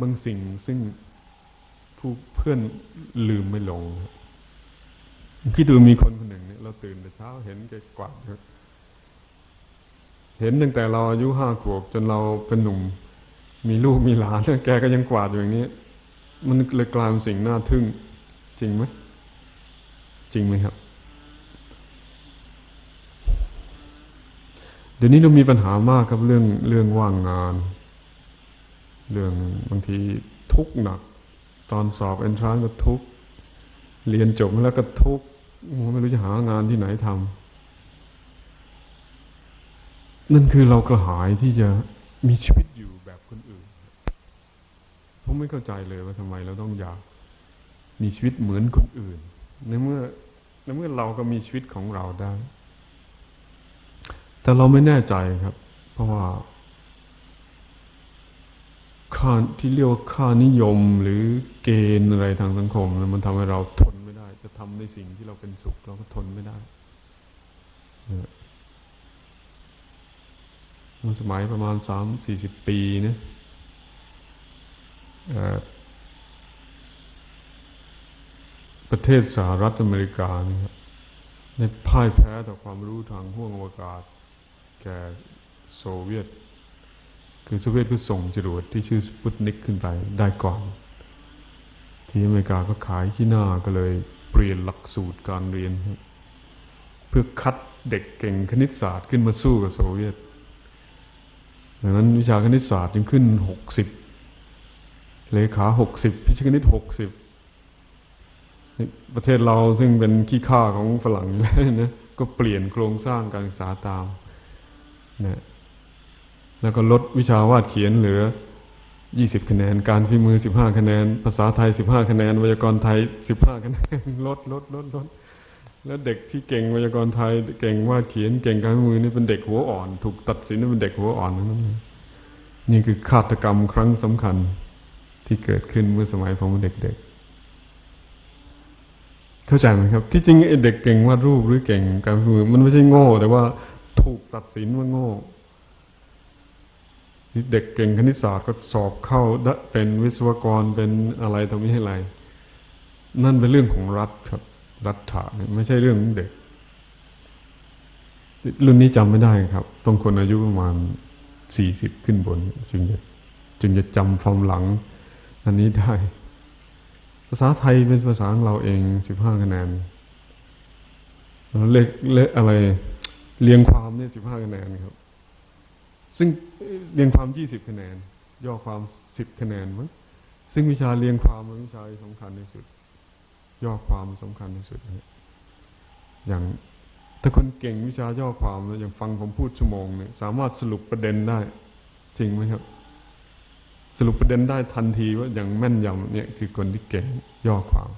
บางสิ่งซึ่งผู้เพื่อนลืมไม่ลงคิดดูมีคนคนหนึ่งเนี่ยเราตื่นแต่เช้าเห็นแกกวาดเห็นตั้งแต่เราอายุห้าขวบจนเราเป็นหนุ่ม มีลูกมีหลานแกก็ยังกวาดอยู่อย่างนี้ มันเลยกลายเป็นสิ่งน่าทึ่ง จริงไหมจริงไหมครับ เดี๋ยวนี้เรามีปัญหามากครับเรื่องเรื่องว่างงาน เรื่องบางทีทุกข์หนัก ตอนสอบเอนทรานก็ทุกข์เรียนจบแล้วก็ทุกข์ไม่รู้จะหางานที่ไหนทำนั่นคือเรากระหายที่จะมีชีวิตอยู่แบบคนอื่นผมไม่เข้าใจเลยว่าทำไมเราต้องอยากมีชีวิตเหมือนคนอื่น ในเมื่อในเมื่อเราก็มีชีวิตของเราได้ แต่เราไม่แน่ใจครับ เพราะว่า ค่าที่เรียกว่าค่านิยมหรือเกณฑ์อะไรทางสังคม มันทำให้เราทนไม่ได้ จะทำในสิ่งที่เราเป็นสุข เราก็ทนไม่ได้มันสมัยประมาณสามสี่สิบปีเนี่ยประเทศสหรัฐอเมริกานี่ครับในพ่ายแพ้ต่อความรู้ทางห้วงอวกาศ แก่โซเวียต คือโซเวียตก็ส่งจรวดที่ชื่อสปุตนิกขึ้นไปได้ก่อน ที่อเมริกาก็ขายที่หน้าก็เลยเปลี่ยนหลักสูตรการเรียน เพื่อคัดเด็กเก่งคณิตศาสตร์ขึ้นมาสู้กับโซเวียตดังนั้นวิชาคณิตศาสตร์จึงขึ้นหกสิบเลขาหกสิบพิชคณิตหกสิบประเทศเราซึ่งเป็นขี้ข้าของฝรั่งนะก็เปลี่ยนโครงสร้างการศึกษาตามนะ แล้วก็ลดวิชาวาดเขียนเหลือยี่สิบคะแนน การฝีมือสิบห้าคะแนน ภาษาไทยสิบห้าคะแนน ไวยากรณ์ไทยสิบห้าคะแนน ลดลดลดลด แล้วเด็กที่เก่งไวยากรณ์ไทย เก่งวาดเขียน เก่งการฝีมือนี่เป็นเด็กหัวอ่อน ถูกตัดสินว่าเป็นเด็กหัวอ่อนนั่นนี่คือฆาตกรรมครั้งสำคัญที่เกิดขึ้นเมื่อสมัยผมเด็กๆเข้าใจไหมครับ ที่จริงไอ้เด็กเก่งวาดรูปหรือเก่งการมือมันไม่ใช่โง่ แต่ว่าถูกตัดสินว่าโง่ เด็กเก่งคณิตศาสตร์ก็สอบเข้าเป็นวิศวกรเป็นอะไรตรงนี้ให้ไร นั่นเป็นเรื่องของรัฐครับ รัฐะไม่ใช่เรื่องของเด็ก รุ่นนี้จำไม่ได้ครับ ต้องคนอายุประมาณสี่สิบขึ้นบน จึงจะจึงจะจำความหลัง อันนี้ได้ ภาษาไทยเป็นภาษาของเราเองสิบห้าคะแนนเลขเลขอะไร เรียงความเนี่ยสิบห้าคะแนนครับ ซึ่งเรียงความยี่สิบคะแนน ย่อความสิบคะแนนมั้งซึ่งวิชาเรียงความเป็นวิชาสำคัญที่สุด ย่อความสำคัญที่สุดอย่างถ้าคนเก่งวิชาย่อความอย่างฟังผมพูดชั่วโมงเนี่ยสามารถสรุปประเด็นได้ จริงไหมครับ สรุปประเด็นได้ทันทีว่าอย่างแม่นยำเนี่ยคือคนที่เก่งย่อความ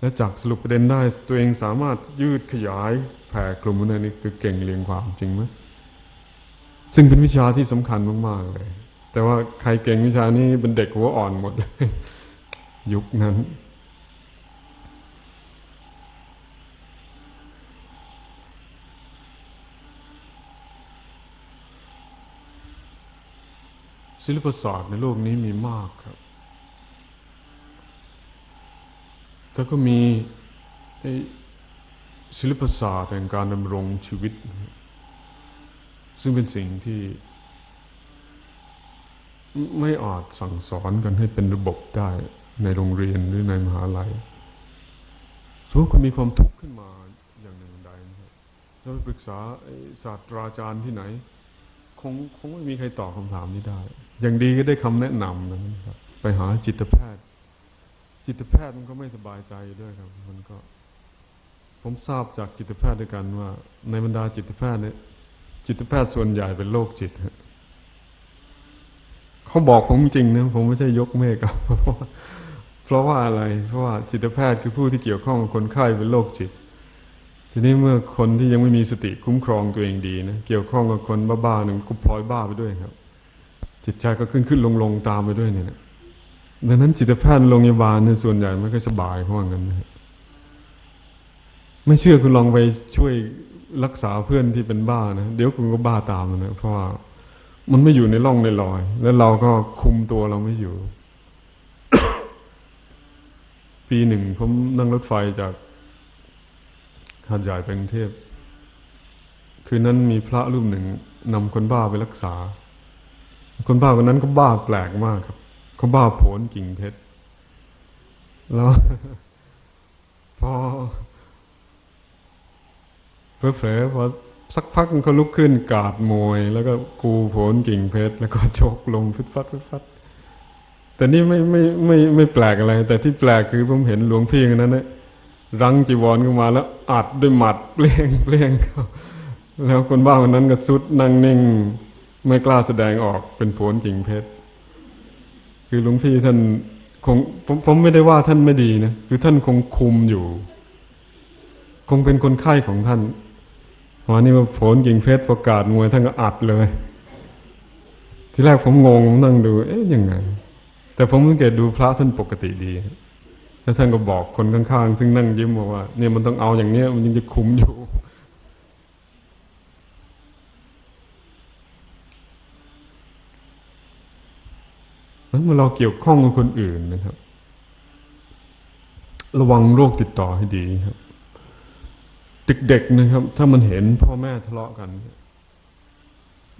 และจากสรุปประเด็นได้ ตัวเองสามารถยืดขยายแผ่กลุ่มนั้นนี่คือเก่งเรียงความจริงไหม ซึ่งเป็นวิชาที่สำคัญมาก ๆ เลย แต่ว่าใครเก่งวิชานี้เป็นเด็กหัวอ่อนหมดเลยยุคนั้น ศิลปศาสตร์ในโลกนี้มีมากครับแต่ก็มีศิลปศาสตร์แห่งการดำรงชีวิต ซึ่งเป็นสิ่งที่ ไม่อาจสั่งสอนกันให้เป็นระบบได้ในโรงเรียนหรือในมหาลัยสมมติคุณมีความทุกข์ขึ้นมาอย่างหนึ่งใดนะครับเราไปปรึกษาศาสตราจารย์ที่ไหน คงคงไม่มีใครตอบคำถามนี้ได้ อย่างดีก็ได้คำแนะนำนะครับ ไปหาจิตแพทย์ จิตแพทย์มันก็ไม่สบายใจด้วยครับ มันก็ ผมทราบจากจิตแพทย์ด้วยกันว่า ในบรรดาจิตแพทย์เนี่ย จิตแพทย์ส่วนใหญ่เป็นโรคจิตเขาบอกผมจริงนะผมไม่ใช่ยกเมฆครับเพราะว่าเพราะว่าอะไร เพราะว่าจิตแพทย์คือผู้ที่เกี่ยวข้องกับคนไข้เป็นโรคจิต ทีนี้เมื่อคนที่ยังไม่มีสติคุ้มครองตัวเองดีนะเกี่ยวข้องกับคนบ้าๆหนึ่งก็พลอยบ้าไปด้วยครับ จิตใจก็ขึ้นขึ้นลงลงตามไปด้วยเนี่ยดังนั้นจิตแพทย์โรงพยาบาลเนี่ยส่วนใหญ่ไม่ค่อยสบายเพราะงั้นนะไม่เชื่อคุณลองไปช่วย รักษาเพื่อนที่เป็นบ้านะเดี๋ยวคุณก็บ้าตามนะเพราะว่ามันไม่อยู่ในร่องในรอย แล้วเราก็คุมตัวเราไม่อยู่ ปีหนึ่งผมนั่งรถไฟจากหาดใหญ่ไปกรุงเทพคืนนั้นมีพระรูปหนึ่งนำคนบ้าไปรักษา คนบ้าคนนั้นก็บ้าแปลกมากครับเขาบ้าโผลกิ่งเพชรแล้วพอ เผลอๆพอสักพักเขาลุกขึ้นกาดมวย แล้วก็กูโผลกิ่งเพชรแล้วก็ชกลงฟึดฟัดฟึดฟัดแต่นี่ไม่ไม่ไม่ไม่แปลกอะไร แต่ที่แปลกคือผมเห็นหลวงพี่คนนั้นนะรังจีวรขึ้นมาแล้วอัดด้วยหมัดเปลี่ยงเปลี่ยงเขาแล้วคนบ้าคนนั้นก็สุดนั่งนิ่ง ไม่กล้าแสดงออกเป็นผลจริงเพชรคือหลวงพี่ท่านคงผมผมไม่ได้ว่าท่านไม่ดีนะคือท่านคงคุมอยู่ คงเป็นคนไข้ของท่าน วันนี้มาผลจริงเพชรประกาศมวยท่านก็อัดเลย ทีแรกผมงงผมนั่งดู เอ๊ะยังไง แต่ผมสังเกตดูพระท่านปกติดี แล้วท่านก็บอกคนข้างๆ ซึ่งนั่งยิ้มบอกว่า เนี่ยมันต้องเอาอย่างเนี้ย มันยังจะคุมอยู่ นั้นเมื่อเราเกี่ยวข้องกับคนอื่นนะครับ ระวังโรคติดต่อให้ดีครับ เด็กๆนะครับ ถ้ามันเห็นพ่อแม่ทะเลาะกัน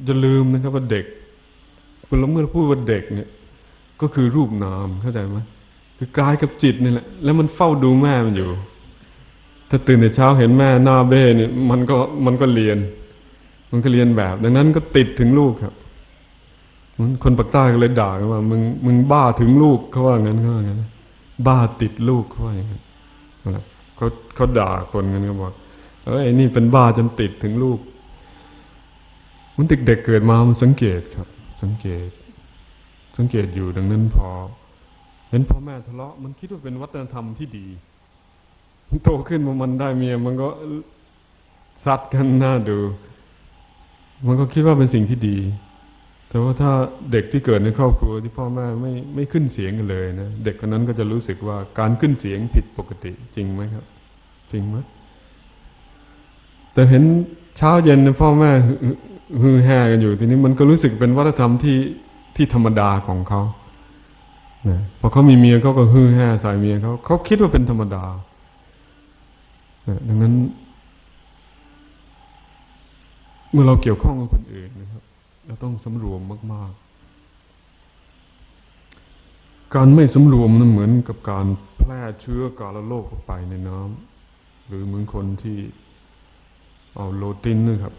จะลืมนะครับว่าเด็กคุณละเมื่อพูดว่าเด็กเนี่ย ก็คือรูปนามเข้าใจไหมคือกายกับจิตนี่แหละ แล้วมันเฝ้าดูแม่มันอยู่ ถ้าตื่นแต่เช้าเห็นแม่หน้าเบ้เนี่ยมันก็มันก็เรียน มันก็เรียนแบบ ดังนั้นก็ติดถึงลูกครับคนปากใต้ก็เลยด่ากันว่า มึงมึงบ้าถึงลูกเขาว่างั้นเขาว่างั้นบ้าติดลูกเขาว่าอย่างนั้นเขาเขาด่าคนกันเขาบอก เอ้ยนี่เป็นบ้าจนติดถึงลูก มันเด็กๆเเกิดมามันสังเกตครับ สังเกต สังเกตอยู่ดังนั้นพอ เห็นพ่อแม่ทะเลาะมันคิดว่าเป็นวัฒนธรรมที่ดีโตขึ้นมามันได้เมียมันก็ซัดกันหน้าดู มันก็คิดว่าเป็นสิ่งที่ดี แต่ว่าถ้าเด็กที่เกิดในครอบครัวที่พ่อแม่ไม่ไม่ขึ้นเสียงกันเลยนะ เด็กคนนั้นก็จะรู้สึกว่าการขึ้นเสียงผิดปกติจริงไหมครับ จริงไหม แต่เห็นเช้าเย็นพ่อแม่ฮือแห่กันอยู่ ทีนี้มันก็รู้สึกเป็นวัฒนธรรมที่ที่ธรรมดาของเขานะพอเขามีเมียเขาก็ฮือแห่ใส่เมียเขาเขาคิดว่าเป็นธรรมดาดังนั้น เมื่อเราเกี่ยวข้องกับคนอื่นนะครับ เราต้องสำรวมมาก ๆ การไม่สำรวมนั้นเหมือนกับการแพร่เชื้อกาลโรคออกไปในน้ำหรือเหมือนคนที่ เอาโลตินนะครับ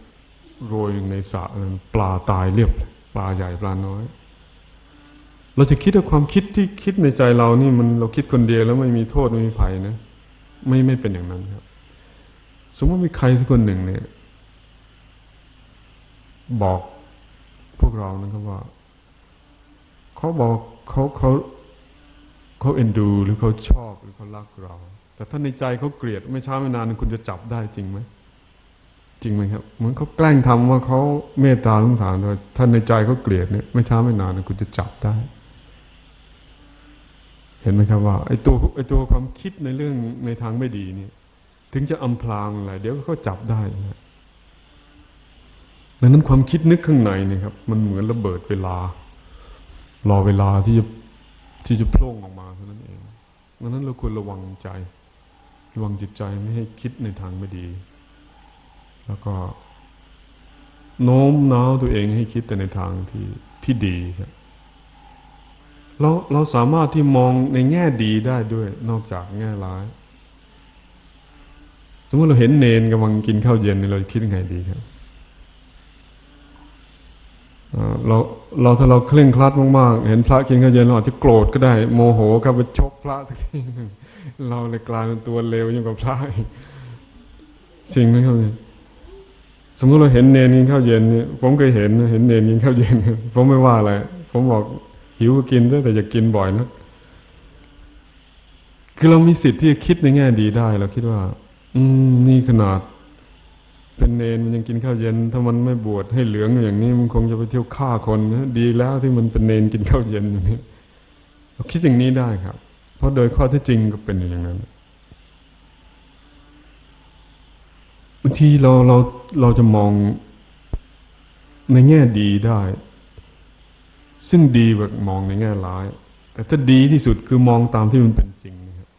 โรยในสระปลาตายเรียบ ปลาใหญ่ปลาน้อย เราจะคิดว่าความคิดที่คิดในใจเรานี่มันเราคิดคนเดียวแล้วไม่มีโทษไม่มีภัยนะไม่ไม่เป็นอย่างนั้นครับ สมมติมีใครสักคนหนึ่งเนี่ย บอกพวกเรานะครับว่าเขาบอกเขาเขาเขาเอ็นดูหรือเขาชอบหรือเขารักเรา แต่ถ้าในใจเขาเกลียดไม่ช้าไม่นานคุณจะจับได้จริงไหม จริงไหมครับเหมือนเขาแกล้งทำว่าเขาเมตตาสงสารโดยท่านในใจเขาเกลียดเนี่ยไม่ช้าไม่นานคุณจะจับได้ เห็นไหมครับว่าไอ้ตัวไอ้ตัวความคิดในเรื่องในทางไม่ดีเนี่ย ถึงจะอำพรางอะไรเดี๋ยวเขาจับได้นะดังนั้นความคิดนึกข้างในเนี่ยครับ มันเหมือนระเบิดเวลา รอเวลาที่จะที่จะโผล่ออกมาเท่านั้นเองดังนั้นเราควรระวังใจ ระวังจิตใจไม่ให้คิดในทางไม่ดี แล้วก็ โน้มน้าวตัวเองให้คิดแต่ในทางที่ที่ดีครับเราเราสามารถที่มองในแง่ดีได้ด้วย นอกจากแง่ร้าย สมมติเราเห็นเนนกำลังกินข้าวเย็นเราคิดยังไงดีครับเราเราถ้าเราเคร่งครัดมากๆ เห็นพระกินข้าวเย็นเราอาจจะโกรธก็ได้ โมโหก็ไปชกพระสักทีหนึ่งเราเลยกลายเป็นตัวเลวยิ่งกว่าพระจริงไหมครับ สมมติเราเห็นเนนกินข้าวเย็นเนี่ยผมเคยเห็นเห็นเนนกินข้าวเย็นผมไม่ว่าอะไรผมบอกหิวก็กินแต่อย่ากินบ่อยนะคือเรามีสิทธิ์ที่จะคิดในแง่ดีได้เราคิดว่า อืม นี่ขนาด เป็นเนนมันยังกินข้าวเย็น ถ้ามันไม่บวชให้เหลืองอย่างนี้มันคงจะไปเที่ยวฆ่าคนนะดีแล้วที่มันเป็นเนนกินข้าวเย็นอย่างนี้เราคิดอย่างนี้ได้ครับ เพราะโดยข้อที่จริงก็เป็นอย่างนั้นางทีเราเราเราจะมองในแง่ดีได้ ซึ่งดีแบบมองในแง่ร้าย แต่ถ้าดีที่สุดคือมองตามที่มันเป็นจริงนะครับ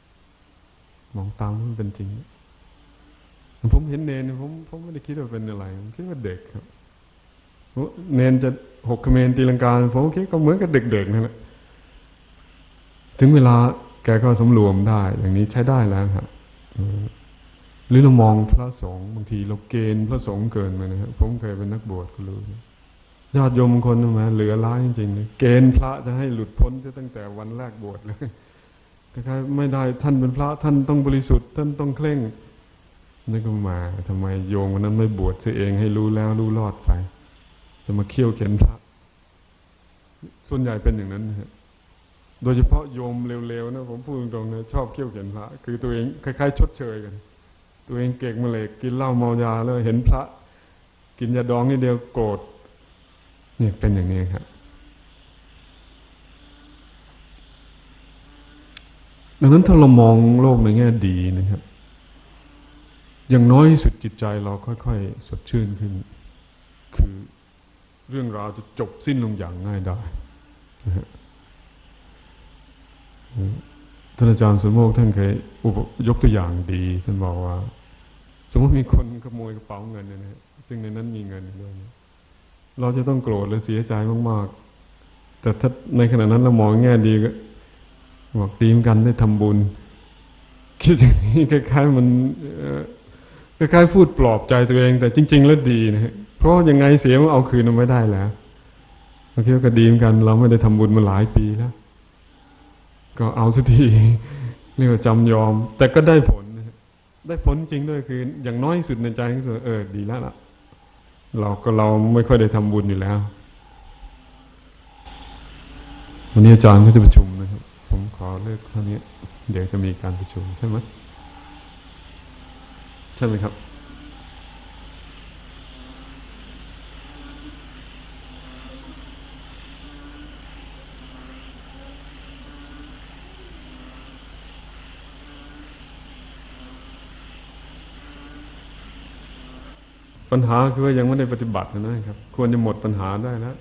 มองตามที่มันเป็นจริง ผมเห็นเนนผมผมไม่ได้คิดว่าเป็นอะไรผมคิดว่าเด็กครับเนนจะหกเมนตีลังกาผมคิดก็เหมือนกับเด็กๆนั่นแหละถึงเวลาแกก็สำรวมได้ อย่างนี้ใช้ได้แล้วครับ หรือเรามองพระสงฆ์บางทีเราเกณฑ์พระสงฆ์เกินไปนะครับผมเคยเป็นนักบวชก็รู้ญาติโยมคนมาเหลือร้ายจริงๆเลยเกณฑ์พระจะให้หลุดพ้นตั้งแต่วันแรกบวชเลยแต่ใครไม่ได้ท่านเป็นพระท่านต้องบริสุทธิ์ท่านต้องเคร่งนี่ก็มาทำไมโยมวันนั้นไม่บวชเสียเองให้รู้แล้วรู้รอดไป จะมาเคี่ยวเข็นพระ ส่วนใหญ่เป็นอย่างนั้นนะโดยเฉพาะโยมเร็วๆนะผมพูดตรงๆนะชอบเคี่ยวเข็นพระ คือตัวเองคล้ายๆ ชดเชยกัน ตัวเองเก่งมาเลยกินเหล้าเมายาแล้วเห็นพระ กินยาดองนี่เดียวโกรธนี่เป็นอย่างนี้ครับดังนั้นถ้าเรามองโลกในแง่ดีนะครับ อย่างน้อยสุดจิตใจเราค่อยๆ สดชื่นขึ้น คือเรื่องราวจะจบสิ้นลงอย่างง่ายได้ท่านอาจารย์สมโมกท่านเคยยกตัวอย่างดี ท่านบอกว่า สมมติมีคนขโมยกระเป๋าเงินเนี่ยซึ่งในนั้นมีเงินด้วยเราจะต้องโกรธหรือเสียใจมากๆ แต่ถ้าในขณะนั้นเรามองแง่ดีก็บอกดีมกันได้ทำบุญ คิดอย่างนี้คล้ายๆมันคล้ายๆพูดปลอบใจตัวเอง แต่จริง ๆ แล้วดีนะเพราะยังไงเสียมันเอาคืนมันไม่ได้แล้วเราคิดว่าก็ดีมกัน เราไม่ได้ทำบุญมาหลายปีแล้ว ก็เอาสักทีเรียกว่าจำยอม แต่ก็ได้ผล ได้ผลจริงด้วยคือ อย่างน้อยสุดในใจก็คือเออดีแล้วล่ะ เราก็เราไม่ค่อยได้ทำบุญอยู่แล้ว วันนี้อาจารย์ก็จะประชุมนะครับ ผมขอเลิกเท่านี้ เดี๋ยวจะมีการประชุมใช่ไหมใช่ไหมครับ ปัญหาคือว่ายังไม่ได้ปฏิบัตินะครับ ควรจะหมดปัญหาได้แล้ว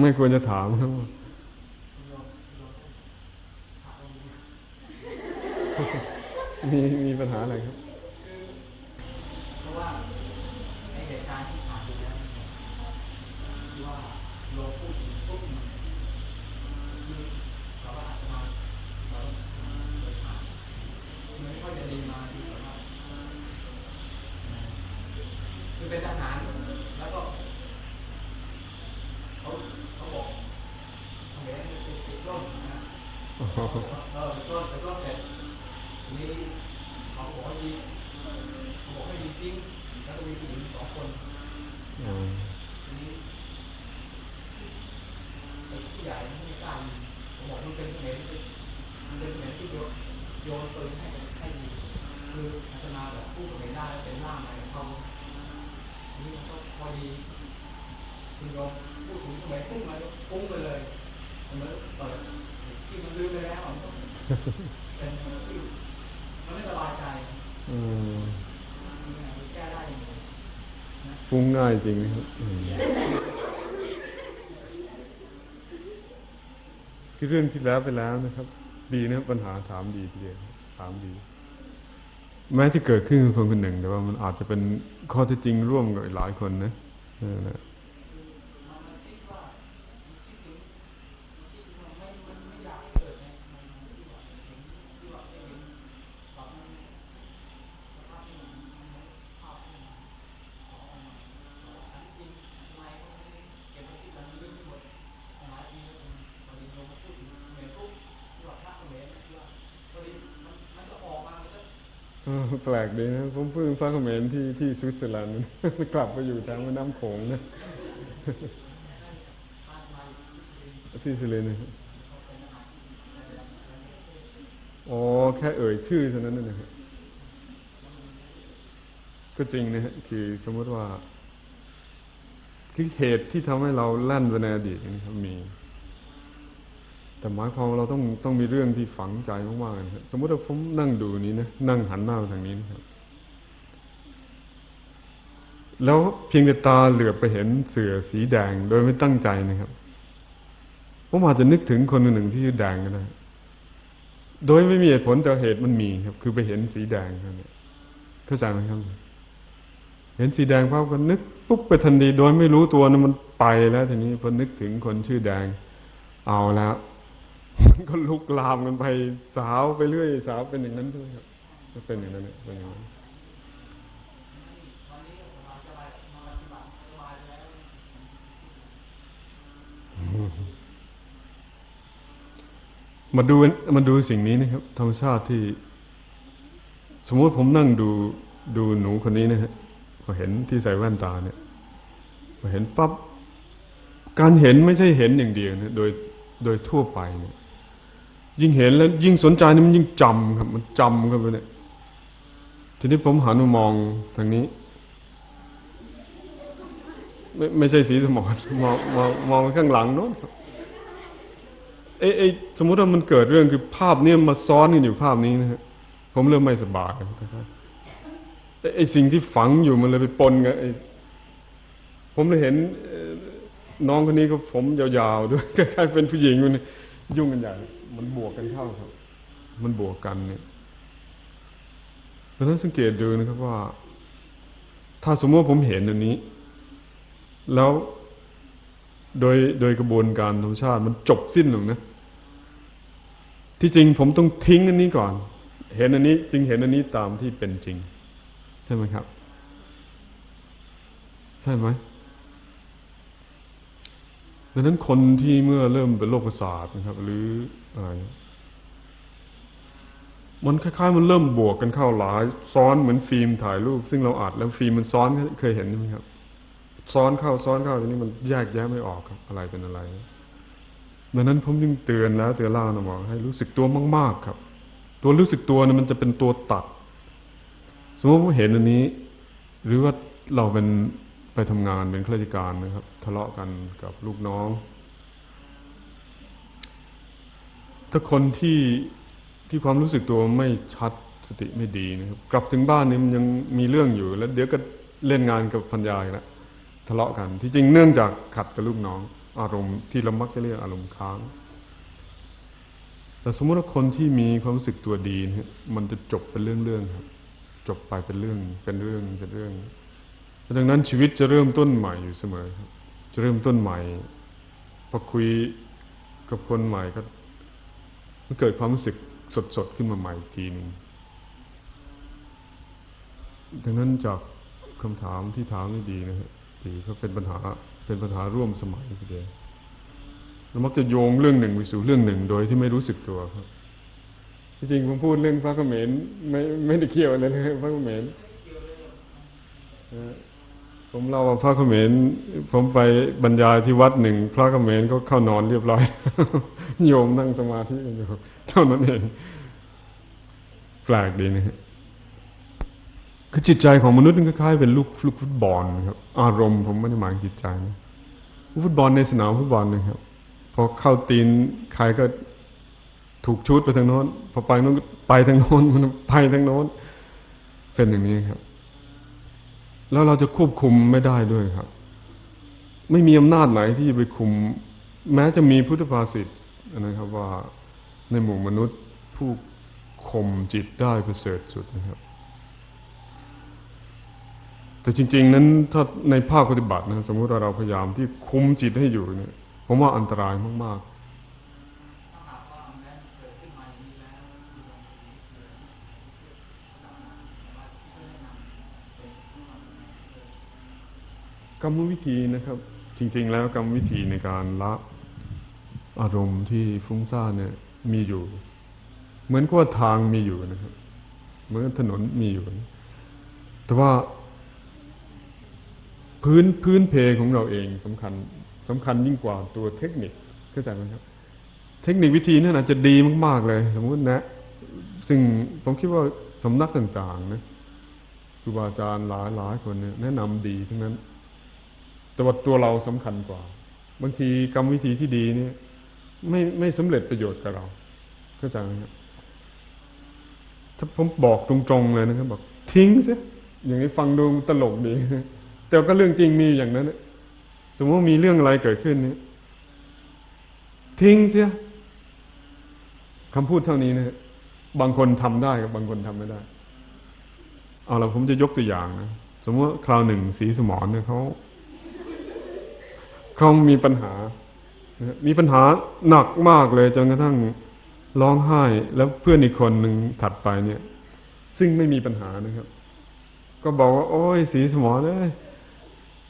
ไม่ควรจะถามครับมีมีปัญหาอะไรครับเพราะว่าในเหตุการณ์ที่ผ่านไปแล้วว่าเราพูดถึงปุ๊บคือเราอาจจะมาเราเคยผ่านมันไม่ค่อยจะดีมาที่ว่าคือเป็นทหารแล้วก็เขาเขาบอกเขาเห็นติดร่มนะเออติดร่มติดร่มเสร็จ นี้เขาบอกว่ายิงเขาบอกให้ยิงจริงแล้วก็มีผู้หญิงสองคนทีนี้ผู้ใหญ่ไม่กล้ายิงผมบอกมันเป็นเหตุมันเป็นเหตุที่โยนโยนปืนให้ให้ยิงคืออาจมาแบบพูดไม่ได้เป็นล่ามอะไรเขาทีนี้มันก็พอดีคุณโยมพูดถึงสมัยพุ่งมาพุ่งไปเลยเหมือนเปิดที่มันลืมไปแล้วมันก็เป็นที่มันไม่สบายใจแก้ได้ ฟุ้งง่ายจริงครับคือเรื่องที่แล้วไปแล้วนะครับ ดีนะปัญหาถามดีทีเดียวถามดี แม้จะเกิดขึ้นกับคนคนหนึ่ง แต่ว่ามันอาจจะเป็นข้อเท็จจริงร่วมกับหลายคนนะแปลกดีนะผมเพิ่งพระเขมร ที่สวิตเซอร์แลนด์กลับไปอยู่ทางแม่น้ำโขงนะที่สเลนนะอ๋อแค่เอ่ยชื่อเท่านั้นนะครับก็จริงนะฮะคือสมมติว่าคือเหตุที่ทำให้เราลั่นไปในอดีตนะครับมี แต่หมายความเราต้องต้องมีเรื่องที่ฝังใจมากๆนะครับสมมติว่าผมนั่งดูนี้นะนั่งหันหน้าไปทางนี้นะครับ แล้วเพียงแต่ตาเหลือบไปเห็นเสือสีแดงโดยไม่ตั้งใจนะครับผมอาจจะนึกถึงคนหนึ่งที่แดงก็ได้โดยไม่มีเหตุผลแต่เหตุมันมีครับ คือไปเห็นสีแดงครับเนี่ยเข้าใจไหมครับเห็นสีแดงภาพก็นึกปุ๊บไปทันทีโดยไม่รู้ตัวนะมันไปแล้ว ทีนี้พอนึกถึงคนชื่อแดง เอาแล้วมันก็ลุกลามกันไปสาวไปเรื่อย สาวเป็นอย่างนั้นด้วยครับก็เป็นอย่างนั้นเป็นอย่างนั้น มาดูมาดูสิ่งนี้นะครับ ธรรมชาติที่ สมมติผมนั่งดูดูหนูคนนี้นะฮะพอเห็นที่ใส่แว่นตาเนี่ยพอเห็นปั๊บการเห็นไม่ใช่เห็นอย่างเดียวนะโดยโดยทั่วไปเนี่ย ยิ่งเห็นแล้ว ยิ่งสนใจนี่มันยิ่งจำครับ มันจำกันไปเนี่ยทีนี้ผมหันมามองทางนี้ ไม่ไม่ใช่สีสมองมองมองมองข้างหลังโน้นเอ้ไอสมมุติว่ามันเกิดเรื่องคือภาพนี้มาซ้อนกันอยู่ภาพนี้นะฮะผมเริ่มไม่สบายครับไอ้สิ่งที่ฝังอยู่มันเลยไปปนกันไอผมเลยเห็นน้องคนนี้ก็ผมยาวๆด้วยคล้ายๆเป็นผู้หญิงมันยุ่งกันใหญ่มันบวกกันเข้าครับ มันบวกกันเนี่ยเพราะฉะนั้นสังเกตดูนะครับว่า ถ้าสมมติผมเห็นอันนี้ แล้วโดยโดยกระบวนการธรรมชาติมันจบสิ้นลงนะ ที่จริงผมต้องทิ้งอันนี้ก่อน เห็นอันนี้จึงเห็นอันนี้ตามที่เป็นจริง ใช่ไหมครับ ใช่ไหมดังนั้นคนที่เมื่อเริ่มเป็นโรคประสาทนะครับ หรืออะไรมันคล้ายๆ มันเริ่มบวกกันเข้าหลาย ซ้อนเหมือนฟิล์มถ่ายรูป ซึ่งเราอัดแล้วฟิล์มมันซ้อนเคยเห็นไหมครับ ซ้อนเข้าซ้อนเข้าทีนี้มันแยกแยะไม่ออกครับ อะไรเป็นอะไรดังนั้นผมจึงเตือนแล้วเตือนล่านะบอกให้รู้สึกตัวมาก ๆ ครับ ตัวรู้สึกตัวเนี่ยมันจะเป็นตัวตัด สมมติผมเห็นอันนี้ หรือว่าเราเป็นไปทำงานเป็นข้าราชการนะครับ ทะเลาะกันกับลูกน้อง ถ้าคนที่ที่ความรู้สึกตัวไม่ชัดสติไม่ดีนะครับ กลับถึงบ้านนี่มันยังมีเรื่องอยู่แล้ว เดี๋ยวก็เล่นงานกับพัญญาอีกแล้ว ทะเลาะกัน ที่จริงเนื่องจากขัดกับลูกน้อง อารมณ์ที่เรามักจะเรียกอารมณ์ค้าง แต่สมมติว่าคนที่มีความรู้สึกตัวดีนะมันจะจบเป็นเรื่องๆครับ จบไปเป็นเรื่อง เป็นเรื่องเป็นเรื่องดังนั้นชีวิตจะเริ่มต้นใหม่อยู่เสมอครับจะเริ่มต้นใหม่พอคุยกับคนใหม่ก็มันเกิดความรู้สึกสดๆขึ้นมาใหม่ทีนึงดังนั้นจากคำถามที่ถามนี่ดีนะฮะ ดีก็เป็นปัญหาเป็นปัญหาร่วมสมัยทีเดียวเรามักจะโยงเรื่องหนึ่งไปสู่เรื่องหนึ่งโดยที่ไม่รู้สึกตัวครับจริงผมพูดเรื่องพระเขมรไม่ไม่ได้เกี่ยวอะไรเลยพระเขมรผมเล่าว่าพระเขมรผมไปบรรยายที่วัดหนึ่งพระเขมรก็เข้านอนเรียบร้อย โยมนั่งสมาธิกันอยู่เท่านั้นเองแปลกดีนะฮะ คือจิตใจของมนุษย์มันคล้ายๆเป็นลูกลูกฟุตบอลครับอารมณ์ผมไม่ได้หมายจิตใจนะฟุตบอลในสนามฟุตบอลนะครับพอเข้าตีนใครก็ถูกชุดไปทางโน้นพอไปโน้นไปทางโน้นมันไปทางโน้น เป็นอย่างนี้ครับ แล้วเราจะควบคุมไม่ได้ด้วยครับ ไม่มีอำนาจไหนที่จะไปคุม แม้จะมีพุทธภาษิตนะครับว่าในหมู่มนุษย์ผู้ข่มจิตได้ประเสริฐสุดนะครับ แต่จริง ๆ นั้นถ้าในภาคปฏิบัตินะสมมติว่าเราพยายามที่คุมจิตให้อยู่เนี่ยผมว่าอันตรายมาก ๆ กรรมวิธีนะครับ จริง ๆ แล้วกรรมวิธีในการละอารมณ์ที่ฟุ้งซ่านเนี่ย มีอยู่ เหมือนกับว่าทางมีอยู่นะครับ เหมือนถนนมีอยู่ แต่ว่า พื้นพื้นเพของเราเองสำคัญสำคัญยิ่งกว่าตัวเทคนิคเข้าใจไหมครับ เทคนิควิธีนั้นอาจจะดีมากๆเลย สมมตินะ ซึ่งผมคิดว่าสำนักต่างๆนะครูบาอาจารย์หลายหลายคนเนี่ยแนะนำดีทั้งนั้น แต่ว่าตัวเราสำคัญกว่า บางทีกรรมวิธีที่ดีนี่ไม่ไม่สำเร็จประโยชน์กับเราเข้าใจไหมครับถ้าผมบอกตรงๆเลยนะครับ บอกทิ้งซะอย่างนี้ฟังดูตลกดี แต่ก็เรื่องจริงมีอย่างนั้นสมมติมีเรื่องอะไรเกิดขึ้นนี้ทิ้งเสียคำพูดเท่านี้นะบางคนทำได้กับบางคนทำไม่ได้ เอาละผมจะยกตัวอย่างนะสมมติว่าคราวหนึ่งสีสมอนเนี่ยเขาเขามีปัญหา มีปัญหาหนักมากเลยจนกระทั่งร้องไห้ แล้วเพื่อนอีกคนหนึ่งถัดไปเนี่ย ซึ่งไม่มีปัญหานะครับ ก็บอกว่า โอ้ยสีสมอนเลย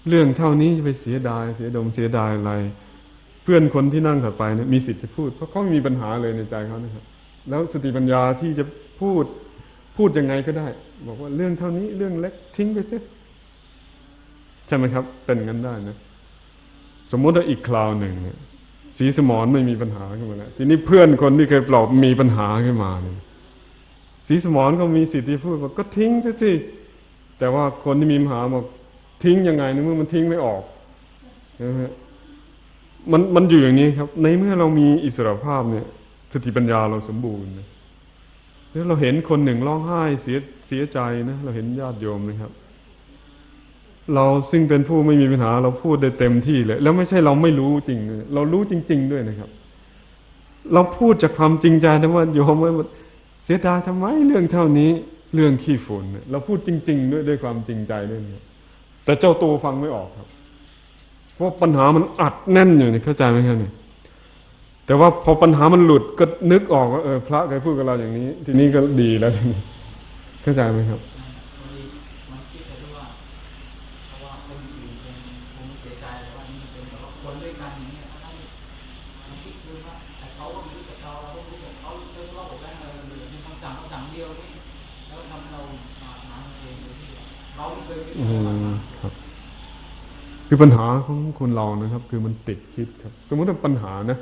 เรื่องเท่านี้จะไปเสียดาย เสียดมเสียดายอะไร เพื่อนคนที่นั่งถัดไปเนี่ยมีสิทธิ์จะพูด เพราะเขาไม่มีปัญหาเลยในใจเขานะครับ แล้วสติปัญญาที่จะพูดพูดยังไงก็ได้ บอกว่าเรื่องเท่านี้เรื่องเล็กทิ้งไปซิใช่ไหมครับ เป็นงั้นได้นะ สมมติว่าอีกคราวหนึ่งเนี่ยสีสมอนไม่มีปัญหาขึ้นมาแล้วทีนี้เพื่อนคนที่เคยปลอบมีปัญหาขึ้นมาเนี่ยสีสมอนก็มีสิทธิ์ที่พูดว่าก็ทิ้งซะสิแต่ว่าคนที่มีปัญหาบอก ทิ้งยังไงในเมื่อมันทิ้งไม่ออกนะฮะมันมันอยู่อย่างนี้ครับ ในเมื่อเรามีอิสรภาพเนี่ยสติปัญญาเราสมบูรณ์นะแล้วเราเห็นคนหนึ่งร้องไห้เสียเสียใจนะเราเห็นญาติโยมนะครับ เราซึ่งเป็นผู้ไม่มีปัญหา เราพูดได้เต็มที่เลย แล้วไม่ใช่เราไม่รู้จริงเรารู้จริง ๆ ด้วยนะครับ เราพูดจากความจริงใจนะว่าโยมว่าเสียดายทำไมเรื่องเท่านี้ เรื่องขี้ฝุ่นเนี่ยเราพูดจริง ๆ ด้วยด้วยความจริงใจด้วยเนี่ย แต่เจ้าตัวฟังไม่ออกครับ เพราะปัญหามันอัดแน่นอยู่นี่เข้าใจไหมครับเนี่ยแต่ว่าพอปัญหามันหลุดก็นึกออกว่าเออพระเคยพูดกับเราอย่างนี้ ทีนี้ก็ดีแล้วทีนี้เข้าใจไหมครับ คือปัญหาของคนเรานะครับ คือมันติดคิดครับ สมมติว่าปัญหานะ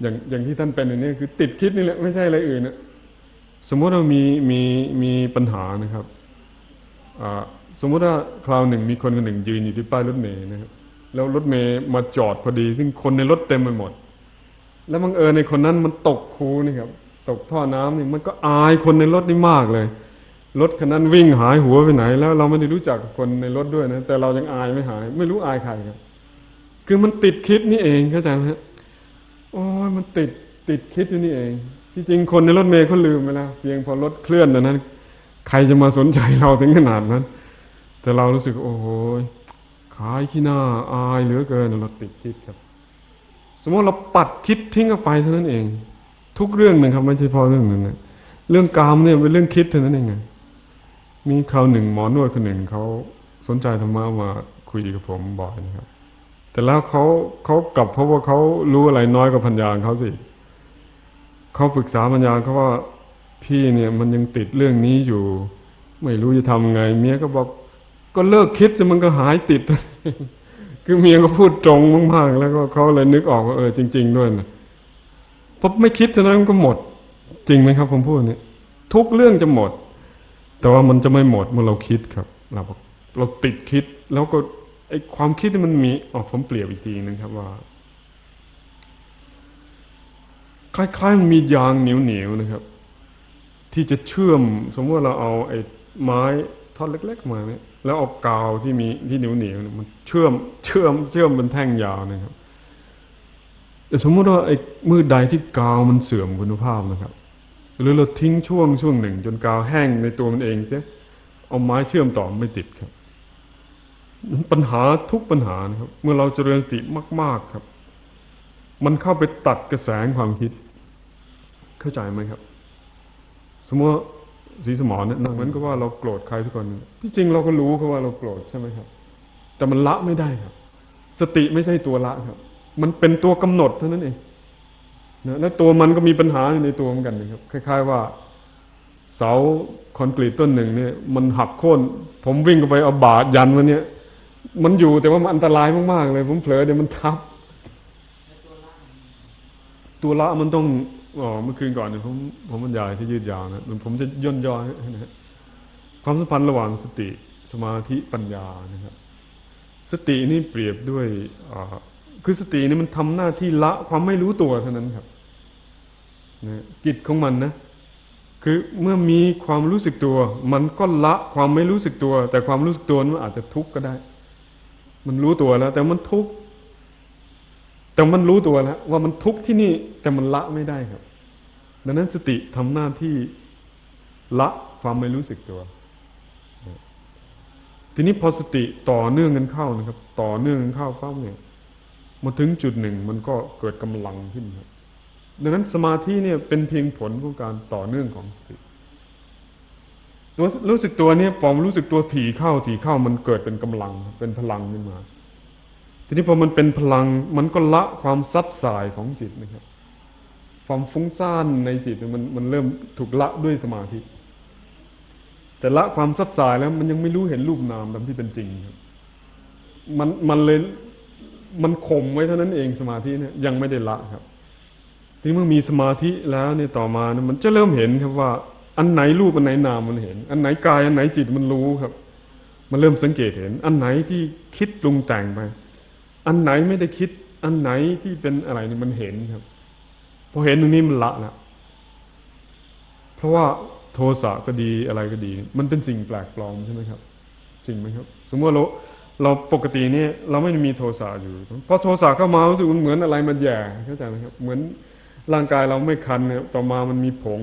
อย่างอย่างที่ท่านเป็นอย่างนี้คือติดคิดนี่แหละไม่ใช่อะไรอื่นนะสมมติว่ามีมีมีปัญหานะครับอ่าสมมติว่าคราวหนึ่งมีคนคนหนึ่งยืนอยู่ที่ป้ายรถเมล์นะครับ แล้วรถเมล์มาจอดพอดี ซึ่งคนในรถเต็มไปหมด แล้วบังเอิญในคนนั้นมันตกคูนี่ครับ ตกท่อน้ำนี่มันก็อายคนในรถนี่มากเลย รถคันนั้นวิ่งหายหัวไปไหน แล้วเราไม่ได้รู้จักคนในรถด้วยนะแต่เรายังอายไม่หาย ไม่รู้อายใครครับคือมันติดคิดนี่เองเข้าใจไหมฮะโอ้ยมันติดติดคิดอยู่นี่เอง ที่จริงคนในรถเมล์เขาลืมไปแล้วเพียงพอรถเคลื่อนนั้น ใครจะมาสนใจเราถึงขนาดนั้น แต่เรารู้สึกโอ้โหขายขี้หน้าอายเหลือเกินเราติดคิดครับ สมมติเราปัดคิดทิ้งออกไปเท่านั้นเอง ทุกเรื่องหนึ่งครับไม่ใช่พอเรื่องหนึ่งนะเรื่องกามเนี่ยเป็นเรื่องคิดเท่านั้นเองไง มีคราวหนึ่งหมอนวดคนหนึ่งเขาสนใจธรรมะมาคุยกับผมบ่อยนะครับ แต่แล้วเขาเขากลับเพราะว่าเขารู้อะไรน้อยกว่าพัญญางเขาสิเขาปรึกษาพัญญาเขาว่าพี่เนี่ยมันยังติดเรื่องนี้อยู่ ไม่รู้จะทำไง เมียก็บอก ก็เลิกคิดจะมันก็หายติด คือเมียก็พูดตรงมากๆแล้วก็เขาเลยนึกออกว่าเออจริง ๆ ด้วยนะพอไม่คิดเท่านั้นมันก็หมด จริงไหมครับผมพูดเนี่ยทุกเรื่องจะหมด แต่ว่ามันจะไม่หมดเมื่อเราคิดครับ เราบอกเราติดคิด แล้วก็ไอความคิดที่มันมีอ๋อผมเปรียบอีกทีนึงครับว่าคล้ายๆมันมียางเหนียวๆนะครับ ที่จะเชื่อม สมมติว่าเราเอาไอ้ไม้ท่อนเล็ก ๆ มาเนี่ยแล้วเอากาวที่มีที่เหนียวๆเนี่ยมันเชื่อมเชื่อมเชื่อมเป็นแท่งยาวนะครับแต่สมมติว่าไอ้มือใดที่กาวมันเสื่อมคุณภาพนะครับ หรือเราทิ้งช่วงช่วงหนึ่ง จนกาวแห้งในตัวมันเองเสียเอาไม้เชื่อมต่อไม่ติดครับ ปัญหาทุกปัญหานะครับ เมื่อเราเจริญสติมาก ๆครับ มันเข้าไปตัดกระแสความคิด เข้าใจไหมครับ สมมติว่าสีสมอเนี่ยเหมือนกับว่าเราโกรธใครทุกคน ที่จริงเราก็รู้เขาว่าเราโกรธใช่ไหมครับ แต่มันละไม่ได้ครับ สติไม่ใช่ตัวละครับ มันเป็นตัวกำหนดเท่านั้นเอง นะและตัวมันก็มีปัญหาในตัวเหมือนกันนะครับ คล้าย ๆ ว่า เสาคอนกรีตต้นหนึ่งเนี่ย มันหักโค่น ผมวิ่งเข้าไปเอาบาดยันมันเนี่ย มันอยู่แต่ว่ามันอันตรายมากๆเลย ผมเผลอเดี๋ยวมันทับ ตัวละมันต้องอ๋อเมื่อคืนก่อนเนี่ยผมผมบรรยายที่ยืดยาวนะผมจะย่นย่อนะฮะความสัมพันธ์ระหว่างสติสมาธิปัญญานะครับ สตินี่เปรียบด้วยอ่า คือสตินี่มันทำหน้าที่ละความไม่รู้ตัวเท่านั้นครับนะกิจของมันนะ คือเมื่อมีความรู้สึกตัว มันก็ละความไม่รู้สึกตัว แต่ความรู้สึกตัวนั้นอาจจะทุกข์ก็ได้ มันรู้ตัวแล้ว แต่มันทุกข์แต่มันรู้ตัวแล้ว ว่ามันทุกข์ที่นี่ แต่มันละไม่ได้ครับ ดังนั้นสติทำหน้าที่ละความไม่รู้สึกตัว ทีนี้พอสติต่อเนื่องกันเข้านะครับ ต่อเนื่องกันเข้าปั๊บเนี่ย มาถึงจุดหนึ่งมันก็เกิดกำลังขึ้นดังนั้นสมาธิเนี่ยเป็นเพียงผลของการต่อเนื่องของสติรู้รู้สึกตัวเนี่ยพอมรู้สึกตัวถี่เข้าถี่เข้ามันเกิดเป็นกำลัง เป็นพลังขึ้นมา ทีนี้พอมันเป็นพลังมันก็ละความซัดสายของจิตนะครับ ความฟุ้งซ่านในจิตมันมันเริ่มถูกละด้วยสมาธิ แต่ละความซัดสายแล้วมันยังไม่รู้เห็นรูปนามตามที่เป็นจริงครับมันมันเลย มันข่มไว้เท่านั้นเองสมาธิเนี่ยยังไม่ได้ละครับทีเมื่อมีสมาธิแล้วเนี่ยต่อมาเนี่ยมันจะเริ่มเห็นครับว่า อันไหนรูปอันไหนนามมันเห็น อันไหนกายอันไหนจิตมันรู้ครับ มันเริ่มสังเกตเห็น อันไหนที่คิดปรุงแต่งไปอันไหนไม่ได้คิด อันไหนที่เป็นอะไรนี่มันเห็นครับพอเห็นตรงนี้มันละแล้วเพราะว่าโทสะก็ดีอะไรก็ดี มันเป็นสิ่งแปลกปลอมใช่ไหมครับจริงไหมครับ สมมติว่าเรา เราปกติเนี่ยเราไม่ได้มีโทสะอยู่พอโทสะเข้ามารู้สึกเหมือนอะไรมันแย่เข้าใจไหมครับ เหมือนร่างกายเราไม่คันเนี่ยต่อมามันมีผง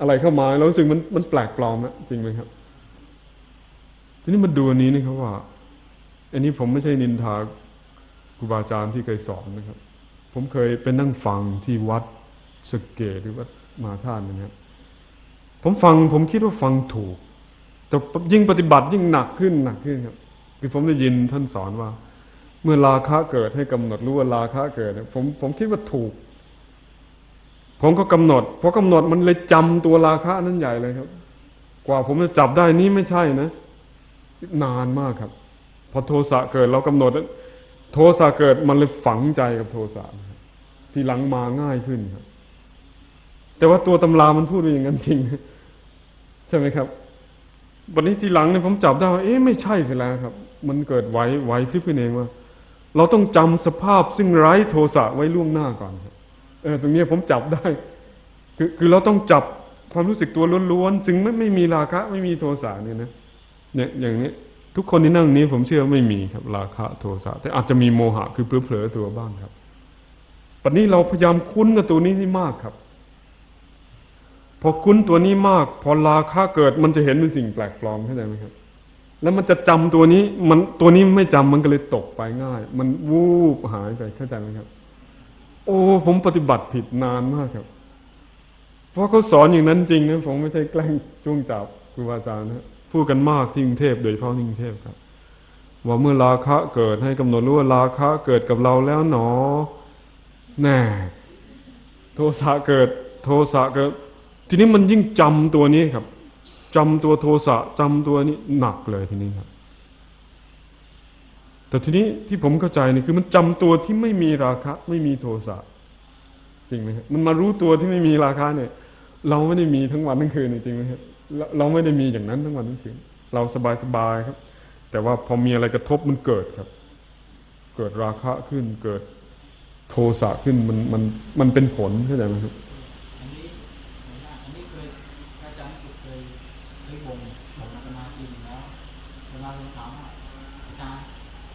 อะไรเข้ามาเรารู้สึกมันมันแปลกปลอมนะจริงไหมครับ ทีนี้มาดูอันนี้นะครับว่า อันนี้ผมไม่ใช่นินทาครูบาอาจารย์ที่เคยสอนนะครับ ผมเคยไปนั่งฟังที่วัดสเกตหรือวัดมาท่านนะครับ ผมฟังผมคิดว่าฟังถูก แต่ยิ่งปฏิบัติยิ่งหนักขึ้นหนักขึ้นครับ คือผมได้ยินท่านสอนว่า เมื่อราคะเกิดให้กำหนดรู้ว่าราคะเกิดเนี่ยผมผมคิดว่าถูก ผมก็กำหนดพอกำหนดมันเลยจำตัวราคะนั้นใหญ่เลยครับ กว่าผมจะจับได้นี้ไม่ใช่นะนานมากครับ พอโทสะเกิดเรากำหนดโทสะเกิดมันเลยฝังใจกับโทสะทีหลังมาง่ายขึ้นครับ แต่ว่าตัวตำรามันพูดอย่างนั้นจริงใช่ไหมครับวันนี้ทีหลังเนี่ยผมจับได้ว่าเอ๊ะไม่ใช่ไปแล้วครับ มันเกิดไหวไหวพลิบขึ้นเองว่า เราต้องจำสภาพซึ่งไร้โทสะไว้ล่วงหน้าก่อนเออตรงนี้ผมจับได้ คือคือเราต้องจับความรู้สึกตัวล้วนๆซึ่งไม่ไม่มีราคะ ไม่มีโทสะเนี่ยนะเนี่ยอย่างนี้ทุกคนที่นั่งนี้ผมเชื่อไม่มีครับ ราคะโทสะแต่อาจจะมีโมหะคือเผลอๆตัวบ้างครับปัจนี้เราพยายามคุ้นกับตัวนี้นี่มากครับ พอคุ้นตัวนี้มาก พอราคะเกิดมันจะเห็นเป็นสิ่งแปลกปลอมเข้าใจไหมครับ แล้วมันจะจำตัวนี้ มันตัวนี้ไม่จำมันก็เลยตกไปง่าย มันวูบหายไปเข้าใจไหมครับ โอ้ ผมปฏิบัติผิดนานมากครับ เพราะเขาสอนอย่างนั้นจริงนะผมไม่ใช่แกล้งจุ้งจับครูบาอาจารย์นะพูดกันมากที่กรุงเทพโดยเฉพาะที่กรุงเทพครับ ว่าเมื่อราคะเกิดให้กำหนดรู้ว่าราคะเกิดกับเราแล้วหนอแน่โทสะเกิด โทสะเกิด ทีนี้มันยิ่งจำตัวนี้ครับ จำตัวโทสะจำตัวนี้หนักเลยทีนี้ครับ แต่ทีนี้ที่ผมเข้าใจนี่คือมันจำตัวที่ไม่มีราคะ ไม่มีโทสะจริงไหมครับมันมารู้ตัวที่ไม่มีราคะเนี่ย เราไม่ได้มีทั้งวันทั้งคืนจริงไหมครับเราเราไม่ได้มีอย่างนั้นทั้งวันทั้งคืนเราสบายสบายครับ แต่ว่าพอมีอะไรกระทบมันเกิดครับ เกิดราคะขึ้นเกิดโทสะขึ้นมันมันมันเป็นผลเข้าใจไหมครับ อันนี้อันนี้เคยอาจารย์สุดเคยเคยบ่งบ่งอาตมาจริงแล้วอาตมาลองถามว่าอาจารย์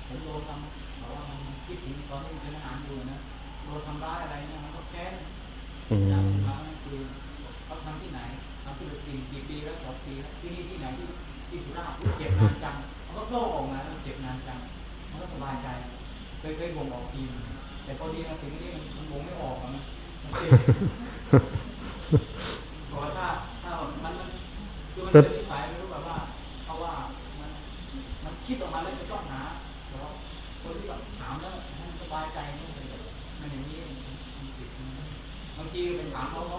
ผมโดนทำบอกว่ามันคิด ถึงตอนที่เป็นทหารอยู่นะโดนทำร้ายอะไรเนี่ยมันก็แค้นอืมอาจารย์ถามว่าคือเขาทำที่ไหนทำที่ละกี่กี่ปีแล้วสองปีแล้วที่นี่ที่ไหนที่ที่สุราษฎร์อุ๊ยเจ็บนานจังมันก็โล่งออกมาแล้วเจ็บนานจังมันก็สบายใจเคยเคยบ่งออกทีมแต่พอดีมาถึงนี่มันมันบ่งไม่ออกอะนะมันเจ็บเพราะว่าถ้าถ้ามันมันคือมันเป็นนิสัยไม่รู้แบบว่าเพราะว่ามันมันคิดออกมาแล้วจะต้องหาแต่ว่าคนที่แบบถามแล้วมันสบายใจนี่มันแบบมันอย่างนี้มันติดบาง ทีเป็นถามเขาเขา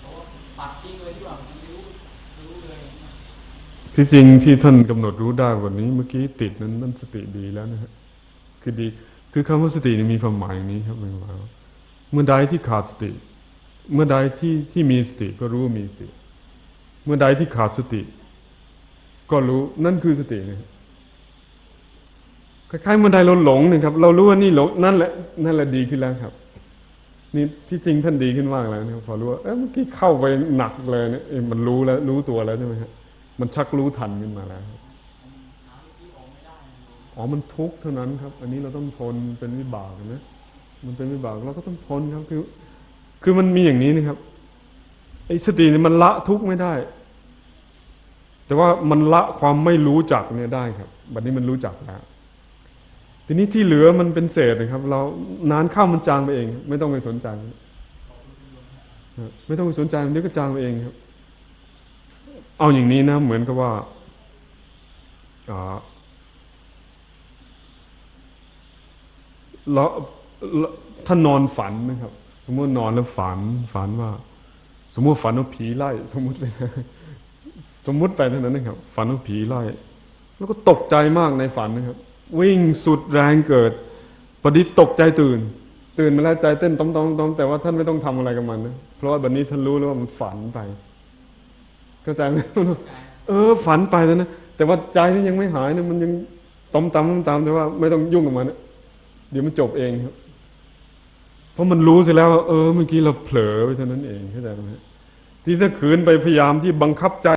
เขาปัดทิ้งเลยที่ว่ารู้รู้เลยที่จริงที่ท่านกำหนดรู้ได้วันนี้ เมื่อกี้ติดนั้นนั่นสติดีแล้วนะฮะคือดี คือคำว่าสตินี่มีความหมายอย่างนี้ครับหมายว่าเมื่อใดที่ขาดสติ เมื่อใดที่ที่มีสติก็รู้ว่ามีสติ เมื่อใดที่ขาดสติ ก็รู้นั่นคือสตินะคล้ายๆเมื่อใดเราหลงนะครับ เรารู้ว่านี่หลงนั่นแหละนั่นแหละดีขึ้นแล้วครับ นี่ที่จริงท่านดีขึ้นมากแล้วเนะครับพอรู้ว่าเอ้เมื่อกี้เข้าไปหนักเลยเนี่ยมันรู้แล้วรู้ตัวแล้วใช่ไหมครับมันชักรู้ทันขึ้นมาแล้วอ๋อมันทุกข์เท่านั้นครับ อันนี้เราต้องทนเป็นวิบากนะมันเป็นวิบากเราก็ต้องทนครับ คือ คือมันมีอย่างนี้นะครับไอ้สตินี่มันละทุกข์ไม่ได้ แต่ว่ามันละความไม่รู้จักเนี่ยได้ครับ บัดนี้มันรู้จักแล้ว ทีนี้ที่เหลือมันเป็นเศษนะครับ เรานานข้ามมันจางไปเอง ไม่ต้องไปสนใจไม่ต้องไปสนใจมันเดี๋ยวก็จางไปเองครับ เอาอย่างนี้นะ เหมือนกับว่าอ่าแล้วถ้านอนฝันนะครับ สมมตินอนแล้วฝัน ฝันว่า สมมติฝันว่าผีไล่ สมมติไปนะสมมติไปเท่านั้นนะครับ ฝันว่าผีไล่ แล้วก็ตกใจมากในฝันนะครับ วิ่งสุดแรงเกิดประดิษฐ์ตกใจตื่น ตื่นมาแล้วใจเต้นต้อมต้อมต้อมแต่ว่าท่านไม่ต้องทำอะไรกับมันนะเพราะว่าบัดนนี้ท่านรู้แล้วว่ามันฝันไปเข้าใจไหมเออ ฝันไปแล้วนะแต่ว่าใจนี่ยังไม่หายนะมันยังต้อมตามต้อมตามแต่ว่าไม่ต้องยุ่งกับมันนะเดี๋ยวมันจบเองครับ เพราะมันรู้เสร็จแล้วว่าเออเมื่อกี้เราเผลอไปเท่านั้นเองเข้าใจไหมที่ถ้าขืนไปพยายามที่บังคับใจ